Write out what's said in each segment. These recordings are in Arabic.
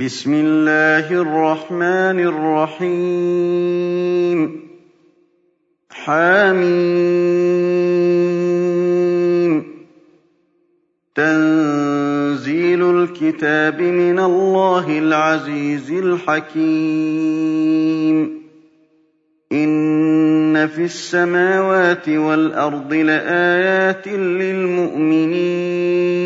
بسم الله الرحمن الرحيم. حميم. تنزيل الكتاب من الله العزيز الحكيم. إن في السماوات والأرض لآيات للمؤمنين.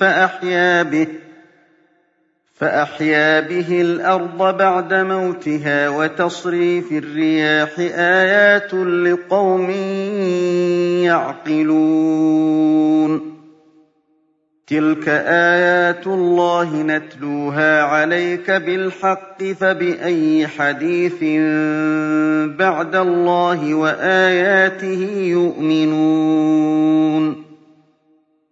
فأحيا به فأحيا به الأرض بعد موتها وتصريف الرياح آيات لقوم يعقلون. تلك آيات الله نتلوها عليك بالحق فبأي حديث بعد الله وآياته يؤمنون.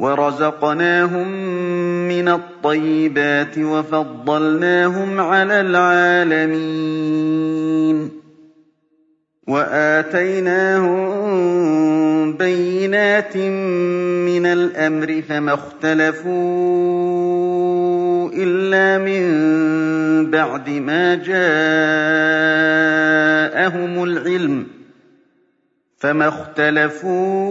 وَرَزَقْنَاهُم مِّنَ الطَّيِّبَاتِ وَفَضَّلْنَاهُمْ عَلَى الْعَالَمِينَ. وَآتَيْنَاهُم بَيِّنَاتٍ مِّنَ الْأَمْرِ فَمَا اخْتَلَفُوا إِلَّا مِن بَعْدِ مَا جَاءَهُمُ الْعِلْمُ فَمَا اخْتَلَفُوا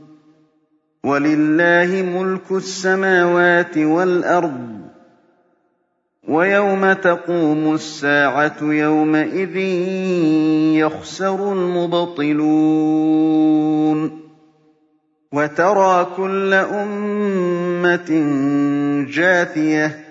وَلِلَّهِ مُلْكُ السَّمَاوَاتِ وَالْأَرْضِ ۚ وَيَوْمَ تَقُومُ السَّاعَةُ يَوْمَئِذٍ يَخْسَرُ الْمُبْطِلُونَ. وَتَرَىٰ كُلَّ أُمَّةٍ جَاثِيَةً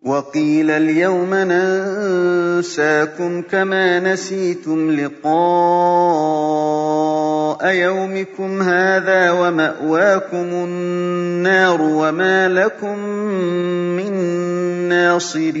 وَقِيلَ الْيَوْمَ نَنسَاكُمْ كَمَا نَسِيتُمْ لِقَاءَ يَوْمِكُمْ هَٰذَا وَمَأْوَاكُمُ النَّارُ وَمَا لَكُم مِّن نَّاصِرِينَ.